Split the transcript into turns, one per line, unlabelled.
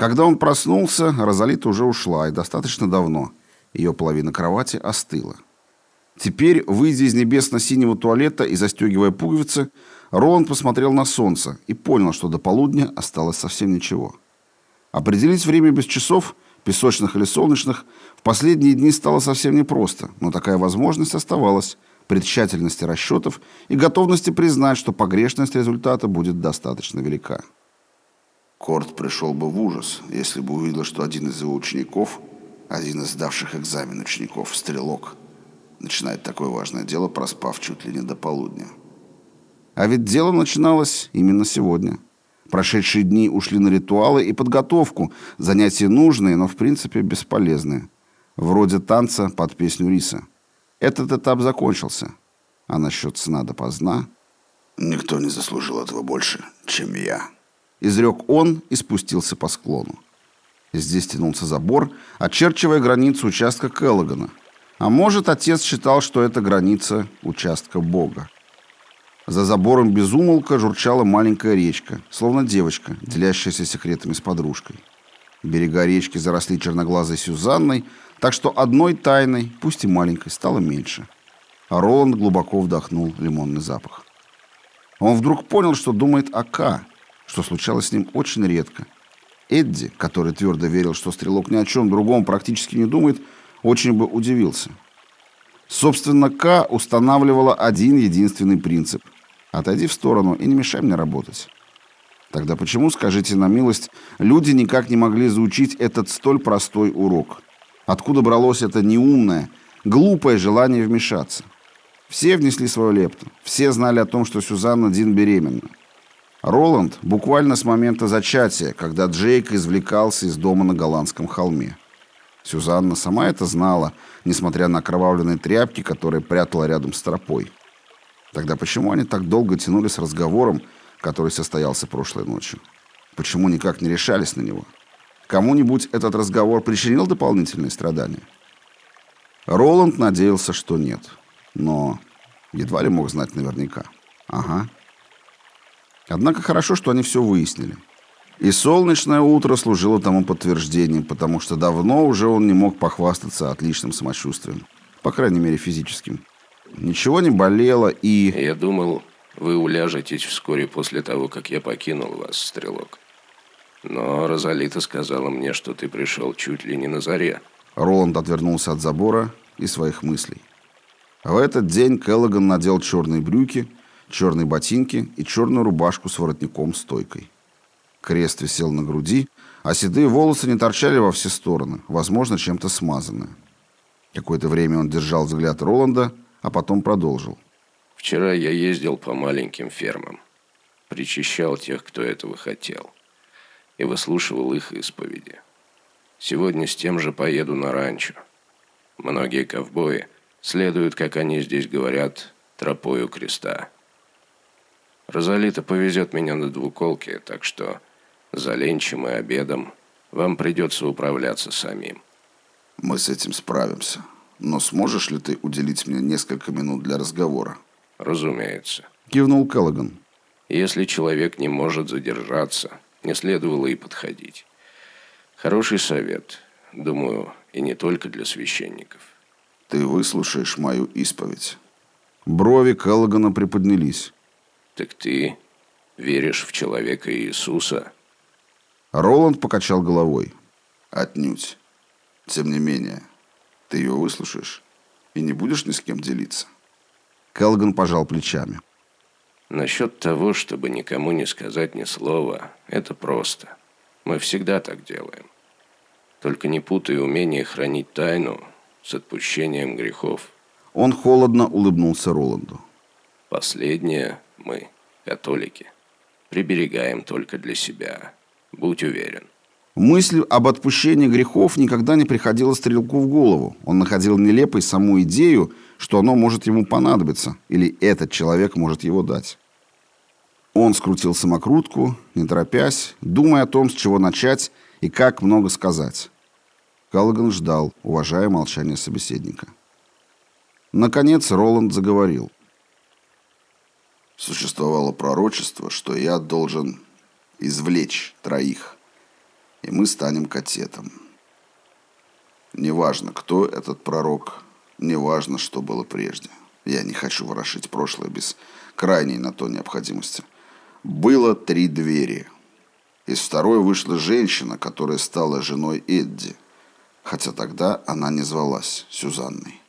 Когда он проснулся, Розалита уже ушла, и достаточно давно. Ее половина кровати остыла. Теперь, выйдя из небесно-синего туалета и застегивая пуговицы, Роланд посмотрел на солнце и понял, что до полудня осталось совсем ничего. Определить время без часов, песочных или солнечных, в последние дни стало совсем непросто, но такая возможность оставалась при тщательности расчетов и готовности признать, что погрешность результата будет достаточно велика.
Корт пришел бы в ужас, если бы увидел, что один из его учеников, один из сдавших экзамен учеников, стрелок, начинает такое важное дело, проспав чуть ли не до полудня.
А ведь дело начиналось именно сегодня. Прошедшие дни ушли на ритуалы и подготовку, занятия нужные, но в принципе бесполезные. Вроде танца под песню риса. Этот этап закончился. А насчет сна допоздна...
«Никто не заслужил этого больше, чем я», —
изрек он и спустился по склону. Здесь тянулся забор, очерчивая границу участка Келлогана. А может, отец считал, что это граница участка Бога. За забором безумолка журчала маленькая речка, словно девочка, делящаяся секретами с подружкой. Берега речки заросли черноглазой Сюзанной, так что одной тайной, пусть и маленькой, стало меньше. А Роланд глубоко вдохнул лимонный запах. Он вдруг понял, что думает о К, что случалось с ним очень редко. Эдди, который твердо верил, что стрелок ни о чем другом практически не думает, очень бы удивился. Собственно, К устанавливала один единственный принцип – Отойди в сторону и не мешай мне работать. Тогда почему, скажите на милость, люди никак не могли заучить этот столь простой урок? Откуда бралось это неумное, глупое желание вмешаться? Все внесли свою лепту. Все знали о том, что Сюзанна Дин беременна. Роланд буквально с момента зачатия, когда Джейк извлекался из дома на голландском холме. Сюзанна сама это знала, несмотря на окровавленные тряпки, которые прятала рядом с тропой. Тогда почему они так долго тянули с разговором, который состоялся прошлой ночью? Почему никак не решались на него? Кому-нибудь этот разговор причинил дополнительные страдания? Роланд надеялся, что нет. Но едва ли мог знать наверняка. Ага. Однако хорошо, что они все выяснили. И солнечное утро служило тому подтверждением, потому что давно уже он не мог похвастаться отличным самочувствием. По крайней мере, физическим. Ничего не болело и...
Я думал, вы уляжетесь вскоре после того, как я покинул вас, Стрелок. Но Розалита сказала мне, что ты пришел чуть ли не на заре.
Роланд отвернулся от забора и своих мыслей. В этот день Келлоган надел черные брюки, черные ботинки и черную рубашку с воротником-стойкой. Крест висел на груди, а седые волосы не торчали во все стороны, возможно, чем-то смазанные. Какое-то время он держал взгляд Роланда, а потом продолжил.
«Вчера я ездил по маленьким фермам, причащал тех, кто этого хотел, и выслушивал их исповеди. Сегодня с тем же поеду на ранчо. Многие ковбои следуют, как они здесь говорят, тропою креста. Розалита повезет меня на двуколке, так что за ленчем и обедом вам придется управляться самим».
«Мы с этим справимся», но сможешь ли ты уделить мне несколько минут для разговора?
Разумеется.
Кивнул Келлоган.
Если человек не может задержаться, не следовало и подходить. Хороший совет, думаю, и не только для священников.
Ты выслушаешь мою исповедь.
Брови Келлогана приподнялись.
Так ты веришь в человека Иисуса?
Роланд покачал головой.
Отнюдь. Тем не менее, ты ее выслушаешь и не будешь ни с кем делиться.
Келган пожал плечами.
Насчет того, чтобы никому не сказать ни слова, это просто. Мы всегда так делаем. Только не путай умение хранить тайну с отпущением грехов.
Он холодно улыбнулся Роланду.
Последнее мы, католики, приберегаем только для себя. Будь уверен.
Мысль об отпущении грехов никогда не приходила Стрелку в голову. Он находил нелепой саму идею, что оно может ему понадобиться, или этот человек может его дать. Он скрутил самокрутку, не торопясь, думая о том, с чего начать и как много сказать. Каллиган ждал, уважая молчание собеседника. Наконец Роланд заговорил.
Существовало пророчество, что я должен извлечь троих
и мы станем катетом. Неважно, кто этот пророк, неважно, что было прежде. Я не хочу ворошить прошлое без крайней на то необходимости. Было три двери. Из второй вышла женщина, которая стала женой Эдди, хотя тогда она не звалась Сюзанной.